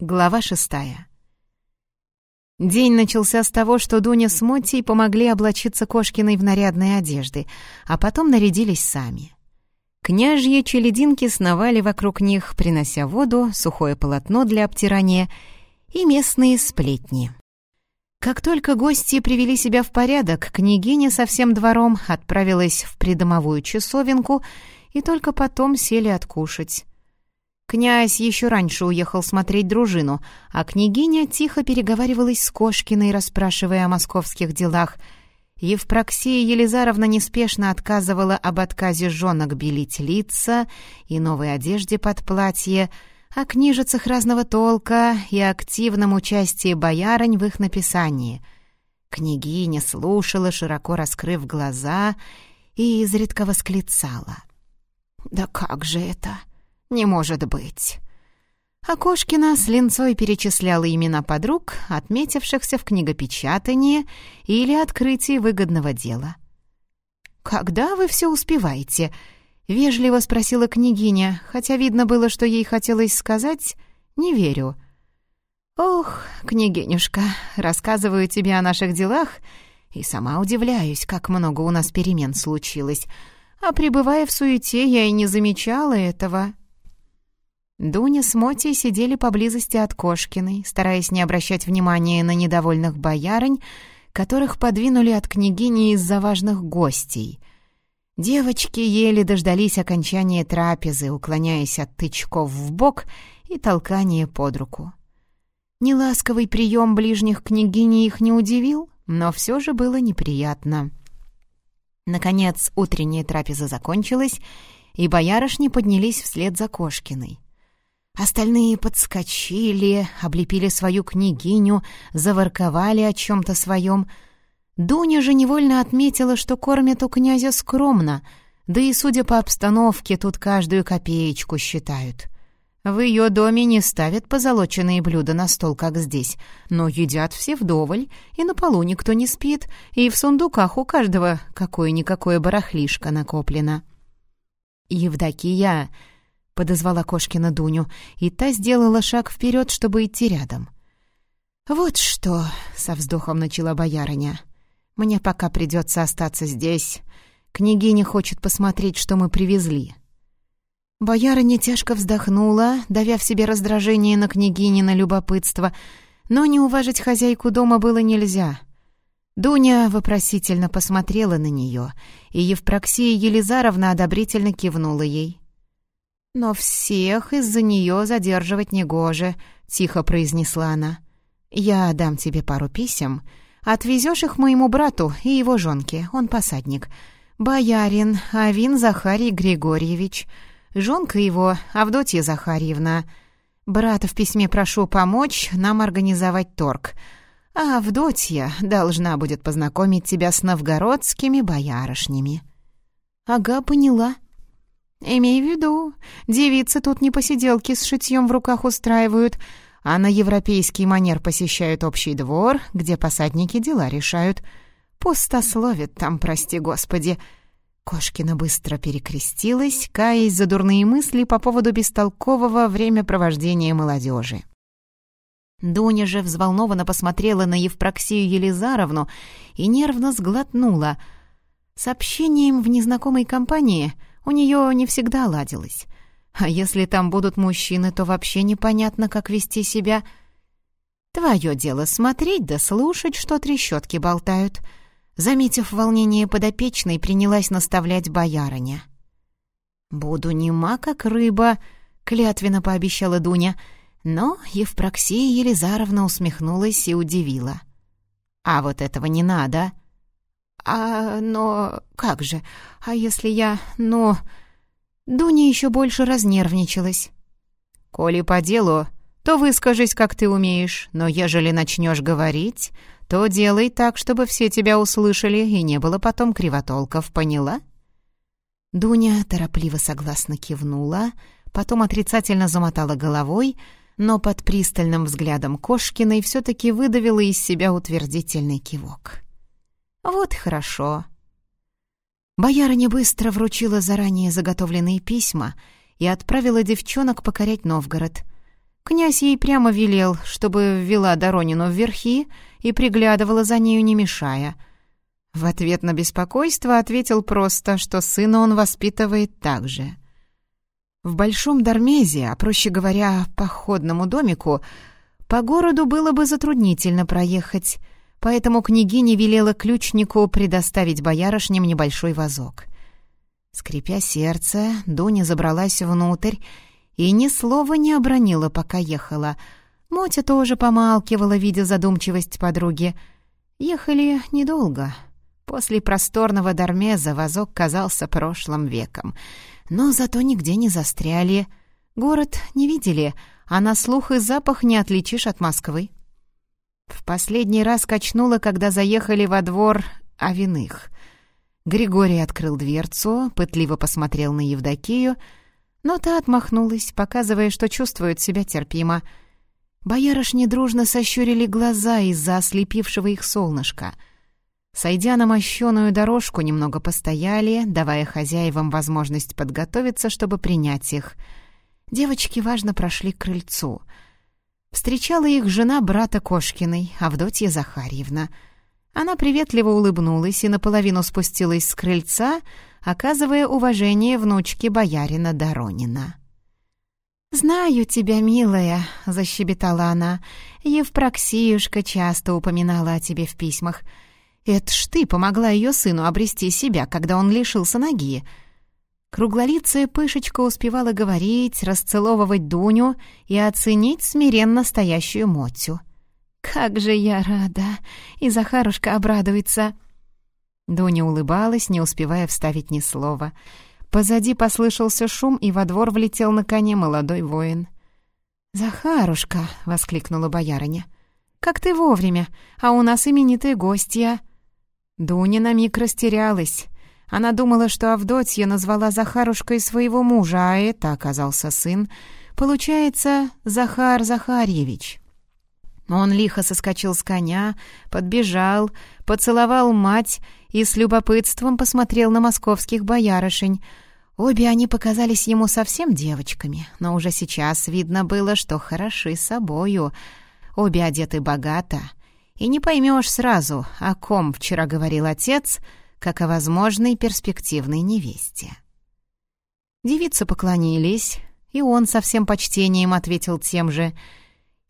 Глава шестая. День начался с того, что Дуня с Мотей помогли облачиться Кошкиной в нарядные одежды, а потом нарядились сами. Княжьи челединки сновали вокруг них, принося воду, сухое полотно для обтирания и местные сплетни. Как только гости привели себя в порядок, княгиня со всем двором отправилась в придомовую часовенку и только потом сели откушать. Князь еще раньше уехал смотреть дружину, а княгиня тихо переговаривалась с Кошкиной, расспрашивая о московских делах. Евпроксия Елизаровна неспешно отказывала об отказе женок белить лица и новой одежде под платье, о книжицах разного толка и активном участии боярынь в их написании. Княгиня слушала, широко раскрыв глаза, и изредка восклицала. «Да как же это? Не может быть. Окошкина с линцой перечисляла имена подруг, отметившихся в книгопечатании или открытии выгодного дела. «Когда вы все успеваете?» — вежливо спросила княгиня, хотя видно было, что ей хотелось сказать «не верю». «Ох, княгинюшка, рассказываю тебе о наших делах и сама удивляюсь, как много у нас перемен случилось. А пребывая в суете, я и не замечала этого». Дуня с Мотей сидели поблизости от Кошкиной, стараясь не обращать внимания на недовольных боярынь, которых подвинули от княгини из-за важных гостей. Девочки еле дождались окончания трапезы, уклоняясь от тычков в бок и толкания под руку. Неласковый прием ближних княгини их не удивил, но все же было неприятно. Наконец утренняя трапеза закончилась, и боярышни поднялись вслед за Кошкиной. Остальные подскочили, облепили свою княгиню, заворковали о чем-то своем. Дуня же невольно отметила, что кормят у князя скромно, да и, судя по обстановке, тут каждую копеечку считают. В ее доме не ставят позолоченные блюда на стол, как здесь, но едят все вдоволь, и на полу никто не спит, и в сундуках у каждого какое-никакое барахлишко накоплено. «Евдокия!» Подозвала Кошкина Дуню, и та сделала шаг вперед, чтобы идти рядом. «Вот что!» — со вздохом начала боярыня. «Мне пока придется остаться здесь. Княгиня хочет посмотреть, что мы привезли». Боярыня тяжко вздохнула, давя в себе раздражение на княгине на любопытство, но не уважить хозяйку дома было нельзя. Дуня вопросительно посмотрела на нее, и Евпроксия Елизаровна одобрительно кивнула ей. «Но всех из-за нее задерживать негоже», — тихо произнесла она. «Я дам тебе пару писем. Отвезешь их моему брату и его жонке, он посадник. Боярин Авин Захарий Григорьевич. Жонка его Авдотья Захарьевна. Брата в письме прошу помочь нам организовать торг. А Авдотья должна будет познакомить тебя с новгородскими боярышнями». «Ага, поняла», «Имей в виду, девицы тут не посиделки с шитьем в руках устраивают, а на европейский манер посещают общий двор, где посадники дела решают. Пустословит там, прости господи». Кошкина быстро перекрестилась, каясь за дурные мысли по поводу бестолкового времяпровождения молодежи. Дуня же взволнованно посмотрела на Евпроксию Елизаровну и нервно сглотнула. С общением в незнакомой компании — у нее не всегда ладилось. А если там будут мужчины, то вообще непонятно, как вести себя. Твое дело смотреть да слушать, что трещотки болтают. Заметив волнение подопечной, принялась наставлять боярыня. «Буду нема, как рыба», — клятвенно пообещала Дуня. Но Евпроксия Елизаровна усмехнулась и удивила. «А вот этого не надо», — «А, но... как же? А если я... ну...» Дуня еще больше разнервничалась. «Коли по делу, то выскажись, как ты умеешь, но ежели начнешь говорить, то делай так, чтобы все тебя услышали и не было потом кривотолков, поняла?» Дуня торопливо согласно кивнула, потом отрицательно замотала головой, но под пристальным взглядом Кошкиной все-таки выдавила из себя утвердительный кивок. «Вот хорошо». Боярыня быстро вручила заранее заготовленные письма и отправила девчонок покорять Новгород. Князь ей прямо велел, чтобы ввела Доронину в верхи и приглядывала за нею, не мешая. В ответ на беспокойство ответил просто, что сына он воспитывает так же. В Большом Дармезе, а проще говоря, походному домику, по городу было бы затруднительно проехать, поэтому княгиня велела ключнику предоставить боярышням небольшой вазок. Скрипя сердце, Дуня забралась внутрь и ни слова не обронила, пока ехала. Мотя тоже помалкивала, видя задумчивость подруги. Ехали недолго. После просторного Дармеза вазок казался прошлым веком. Но зато нигде не застряли. Город не видели, а на слух и запах не отличишь от Москвы. В последний раз качнула, когда заехали во двор Авиных. Григорий открыл дверцу, пытливо посмотрел на Евдокию — но та отмахнулась, показывая, что чувствует себя терпимо. Боярышни дружно сощурили глаза из-за ослепившего их солнышка. Сойдя на мощеную дорожку, немного постояли, давая хозяевам возможность подготовиться, чтобы принять их. Девочки важно прошли к крыльцу. Встречала их жена брата Кошкиной, Авдотья Захарьевна. Она приветливо улыбнулась и наполовину спустилась с крыльца, оказывая уважение внучке боярина Доронина. «Знаю тебя, милая», — защебетала она. «Евпроксиюшка часто упоминала о тебе в письмах. Это ж ты помогла ее сыну обрести себя, когда он лишился ноги». Круглолицая пышечка успевала говорить, расцеловывать Дуню и оценить смиренно стоящую Мотю. «Как же я рада!» И Захарушка обрадуется. Дуня улыбалась, не успевая вставить ни слова. Позади послышался шум, и во двор влетел на коне молодой воин. «Захарушка!» — воскликнула боярыня. «Как ты вовремя! А у нас именитые гостья!» Дуня на миг растерялась. Она думала, что Авдотья назвала Захарушкой своего мужа, а это оказался сын. Получается, Захар Захарьевич. Он лихо соскочил с коня, подбежал, поцеловал мать и с любопытством посмотрел на московских боярышень. Обе они показались ему совсем девочками, но уже сейчас видно было, что хороши собою. Обе одеты богато, и не поймешь сразу, о ком вчера говорил отец, как о возможной перспективной невесте. Девицы поклонились, и он со всем почтением ответил тем же —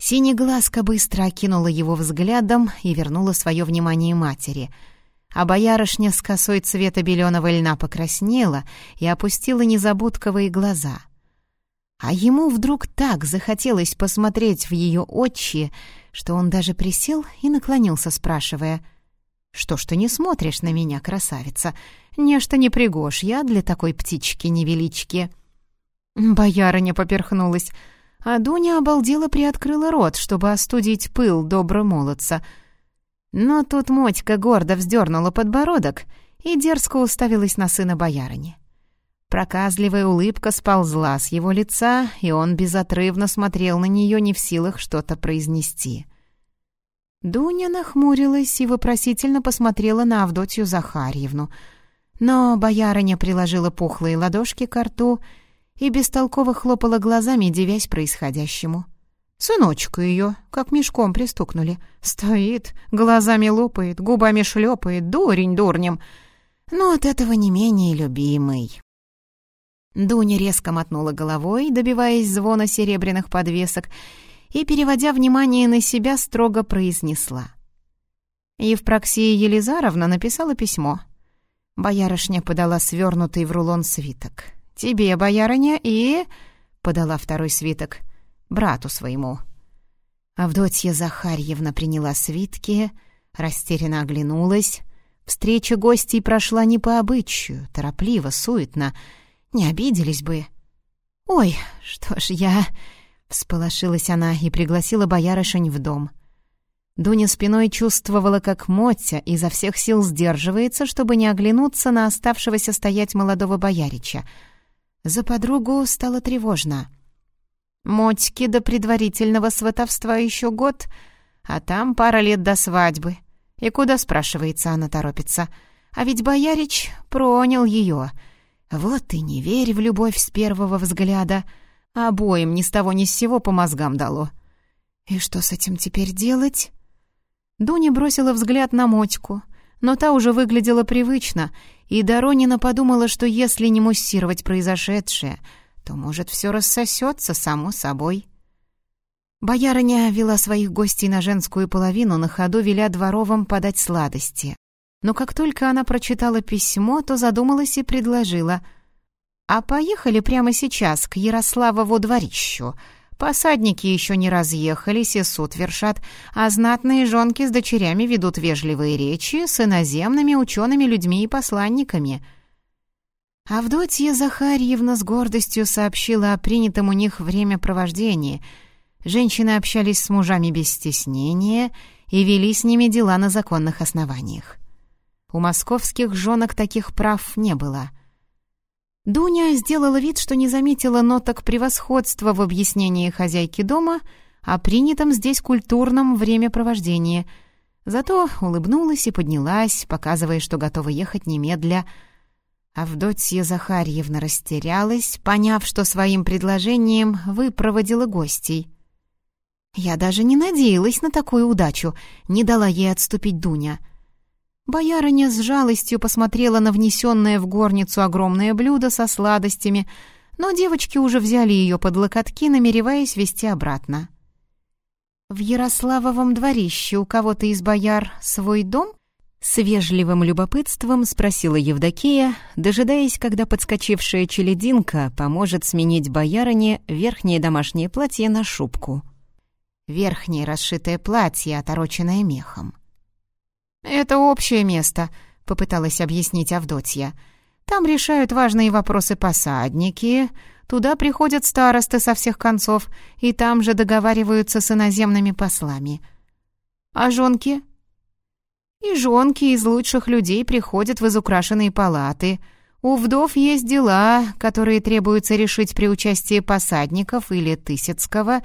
Синеглазка быстро окинула его взглядом и вернула свое внимание матери. А боярышня с косой цвета беленого льна покраснела и опустила незабудковые глаза. А ему вдруг так захотелось посмотреть в ее очи, что он даже присел и наклонился, спрашивая, «Что ж ты не смотришь на меня, красавица? Нечто не пригожь я для такой птички-невелички». Боярыня поперхнулась — а Дуня обалдела приоткрыла рот, чтобы остудить пыл добро молодца. Но тут Мотька гордо вздернула подбородок и дерзко уставилась на сына боярыни. Проказливая улыбка сползла с его лица, и он безотрывно смотрел на нее, не в силах что-то произнести. Дуня нахмурилась и вопросительно посмотрела на Авдотью Захарьевну, но боярыня приложила пухлые ладошки к рту и бестолково хлопала глазами, девясь происходящему. Сыночка ее, как мешком пристукнули. Стоит, глазами лопает, губами шлепает, дурень дурнем. Но от этого не менее любимый. Дуня резко мотнула головой, добиваясь звона серебряных подвесок, и, переводя внимание на себя, строго произнесла. Евпроксия Елизаровна написала письмо. Боярышня подала свернутый в рулон свиток. «Тебе, боярыня, и...» — подала второй свиток. «Брату своему». Авдотья Захарьевна приняла свитки, растерянно оглянулась. Встреча гостей прошла не по обычаю, торопливо, суетно. Не обиделись бы. «Ой, что ж я...» — всполошилась она и пригласила боярышень в дом. Дуня спиной чувствовала, как Мотя изо всех сил сдерживается, чтобы не оглянуться на оставшегося стоять молодого боярича — за подругу стало тревожно. Мотьке до предварительного сватовства еще год, а там пара лет до свадьбы. И куда, спрашивается, она торопится? А ведь боярич пронял ее. Вот и не верь в любовь с первого взгляда. Обоим ни с того ни с сего по мозгам дало. И что с этим теперь делать? Дуня бросила взгляд на Мотьку, но та уже выглядела привычно, и Доронина подумала, что если не муссировать произошедшее, то, может, все рассосется само собой. Боярыня вела своих гостей на женскую половину, на ходу веля дворовым подать сладости. Но как только она прочитала письмо, то задумалась и предложила. «А поехали прямо сейчас к Ярославову дворищу. Посадники еще не разъехались и суд вершат, а знатные жонки с дочерями ведут вежливые речи с иноземными учеными людьми и посланниками». Авдотья Захарьевна с гордостью сообщила о принятом у них времяпровождении. Женщины общались с мужами без стеснения и вели с ними дела на законных основаниях. У московских женок таких прав не было. Дуня сделала вид, что не заметила ноток превосходства в объяснении хозяйки дома о принятом здесь культурном времяпровождении. Зато улыбнулась и поднялась, показывая, что готова ехать немедля. Авдотья Захарьевна растерялась, поняв, что своим предложением выпроводила гостей. «Я даже не надеялась на такую удачу», — не дала ей отступить Дуня — Боярыня с жалостью посмотрела на внесенное в горницу огромное блюдо со сладостями, но девочки уже взяли ее под локотки, намереваясь вести обратно. «В Ярославовом дворище у кого-то из бояр свой дом?» С вежливым любопытством спросила Евдокия, дожидаясь, когда подскочившая челединка поможет сменить боярине верхнее домашнее платье на шубку. Верхнее расшитое платье, отороченное мехом. «Это общее место», — попыталась объяснить Авдотья. «Там решают важные вопросы посадники, туда приходят старосты со всех концов, и там же договариваются с иноземными послами. А жонки?» «И жонки из лучших людей приходят в изукрашенные палаты. У вдов есть дела, которые требуется решить при участии посадников или Тысяцкого,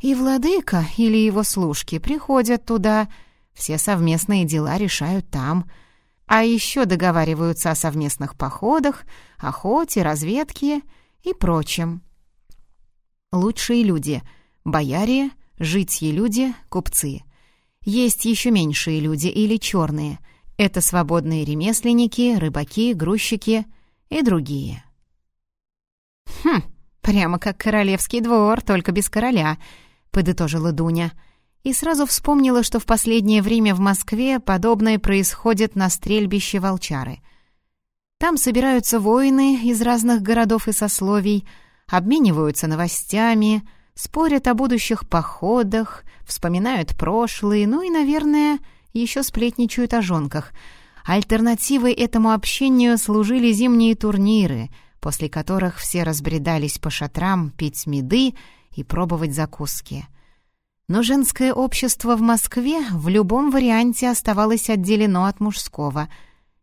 и владыка или его служки приходят туда...» Все совместные дела решают там. А еще договариваются о совместных походах, охоте, разведке и прочем. Лучшие люди — бояре, житьи люди, купцы. Есть еще меньшие люди или черные. Это свободные ремесленники, рыбаки, грузчики и другие. «Хм, прямо как королевский двор, только без короля», — подытожила Дуня — и сразу вспомнила, что в последнее время в Москве подобное происходит на стрельбище Волчары. Там собираются воины из разных городов и сословий, обмениваются новостями, спорят о будущих походах, вспоминают прошлые, ну и, наверное, еще сплетничают о жонках. Альтернативой этому общению служили зимние турниры, после которых все разбредались по шатрам пить меды и пробовать закуски — но женское общество в Москве в любом варианте оставалось отделено от мужского.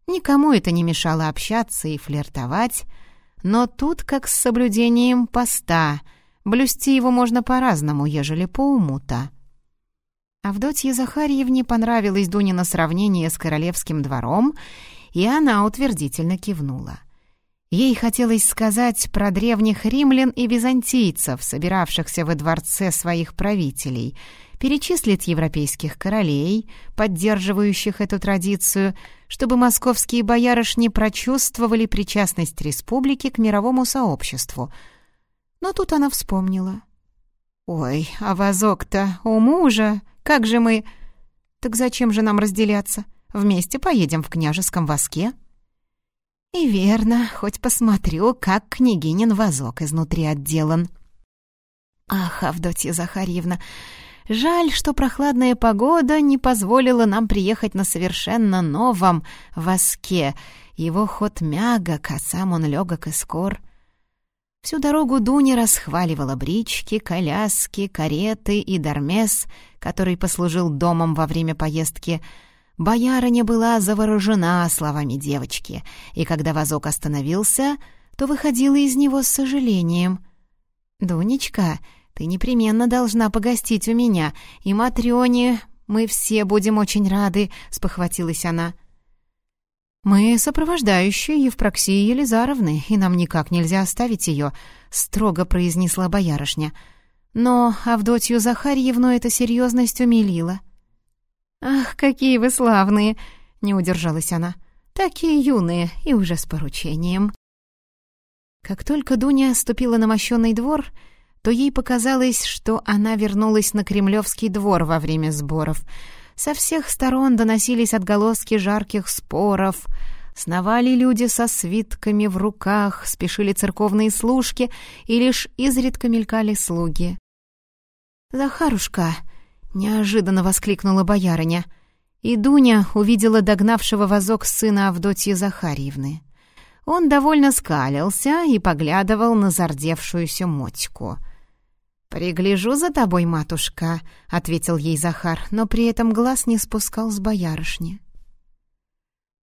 Никому это не мешало общаться и флиртовать, но тут как с соблюдением поста. Блюсти его можно по-разному, ежели по уму-то. Авдотье Захарьевне понравилось Дунина сравнение с королевским двором, и она утвердительно кивнула — Ей хотелось сказать про древних римлян и византийцев, собиравшихся во дворце своих правителей, перечислить европейских королей, поддерживающих эту традицию, чтобы московские боярышни прочувствовали причастность республики к мировому сообществу. Но тут она вспомнила. «Ой, а вазок-то у мужа, как же мы...» «Так зачем же нам разделяться? Вместе поедем в княжеском воске?» И верно, хоть посмотрю, как княгинин вазок изнутри отделан. Ах, Авдотья Захарьевна, жаль, что прохладная погода не позволила нам приехать на совершенно новом воске. Его ход мягок, а сам он легок и скор. Всю дорогу Дуня расхваливала брички, коляски, кареты и дармес, который послужил домом во время поездки — Боярыня была заворожена словами девочки, и когда вазок остановился, то выходила из него с сожалением. «Дунечка, ты непременно должна погостить у меня, и Матрёне мы все будем очень рады», — спохватилась она. «Мы сопровождающие Евпроксии Елизаровны, и нам никак нельзя оставить ее», — строго произнесла боярышня. Но Авдотью Захарьевну эта серьезность умилила. «Ах, какие вы славные!» — не удержалась она. «Такие юные и уже с поручением». Как только Дуня ступила на мощенный двор, то ей показалось, что она вернулась на Кремлевский двор во время сборов — со всех сторон доносились отголоски жарких споров. Сновали люди со свитками в руках, спешили церковные служки, и лишь изредка мелькали слуги. «Захарушка!» — неожиданно воскликнула боярыня. И Дуня увидела догнавшего возок сына Авдотьи Захарьевны. Он довольно скалился и поглядывал на зардевшуюся мотьку — «Пригляжу за тобой, матушка», — ответил ей Захар, но при этом глаз не спускал с боярышни.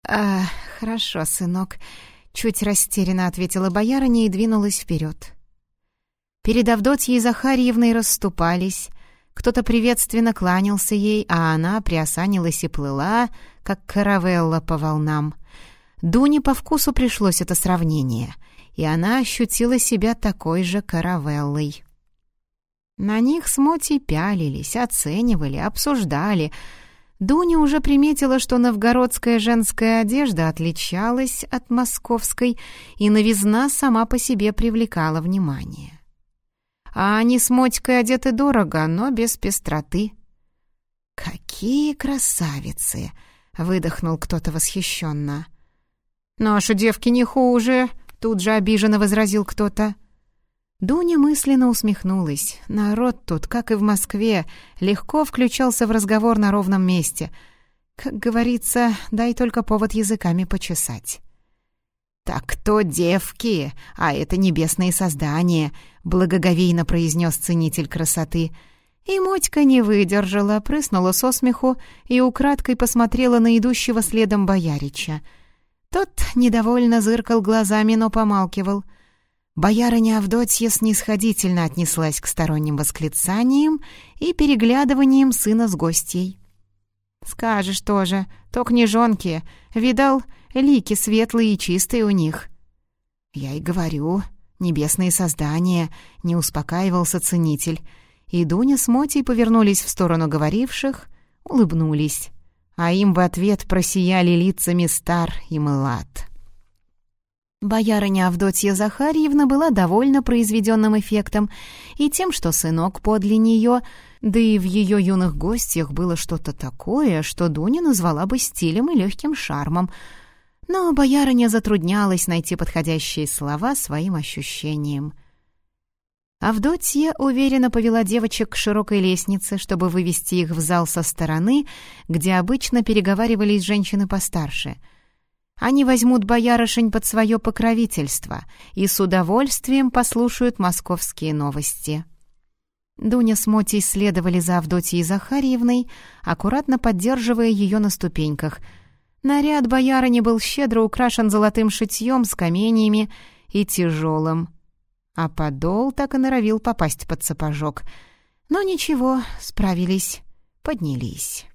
«А, хорошо, сынок», — чуть растерянно ответила боярыня и двинулась вперед. Перед Авдотьей Захарьевной расступались, кто-то приветственно кланялся ей, а она приосанилась и плыла, как каравелла по волнам. Дуне по вкусу пришлось это сравнение, и она ощутила себя такой же каравеллой. На них с Мотей пялились, оценивали, обсуждали. Дуня уже приметила, что новгородская женская одежда отличалась от московской, и новизна сама по себе привлекала внимание. А они с Мотькой одеты дорого, но без пестроты. «Какие красавицы!» — выдохнул кто-то восхищенно. «Наши девки не хуже!» — тут же обиженно возразил кто-то. Дуня мысленно усмехнулась. Народ тут, как и в Москве, легко включался в разговор на ровном месте. Как говорится, дай только повод языками почесать. «Так кто девки, а это небесные создания», — благоговейно произнес ценитель красоты. И Мотька не выдержала, прыснула со смеху и украдкой посмотрела на идущего следом боярича. Тот недовольно зыркал глазами, но помалкивал — Боярыня Авдотья снисходительно отнеслась к сторонним восклицаниям и переглядываниям сына с гостьей. «Скажешь тоже, то княжонки, видал, лики светлые и чистые у них». «Я и говорю, небесные создания», — не успокаивался ценитель. И Дуня с Мотей повернулись в сторону говоривших, улыбнулись, а им в ответ просияли лицами стар и млад. Боярыня Авдотья Захарьевна была довольна произведенным эффектом и тем, что сынок подле нее, да и в ее юных гостях было что-то такое, что Дуня назвала бы стилем и легким шармом. Но боярыня затруднялась найти подходящие слова своим ощущениям. Авдотья уверенно повела девочек к широкой лестнице, чтобы вывести их в зал со стороны, где обычно переговаривались женщины постарше — они возьмут боярышень под свое покровительство и с удовольствием послушают московские новости. Дуня с Мотей следовали за Авдотьей Захарьевной, аккуратно поддерживая ее на ступеньках. Наряд боярыни был щедро украшен золотым шитьем с каменьями и тяжелым, а подол так и норовил попасть под сапожок. Но ничего, справились, поднялись.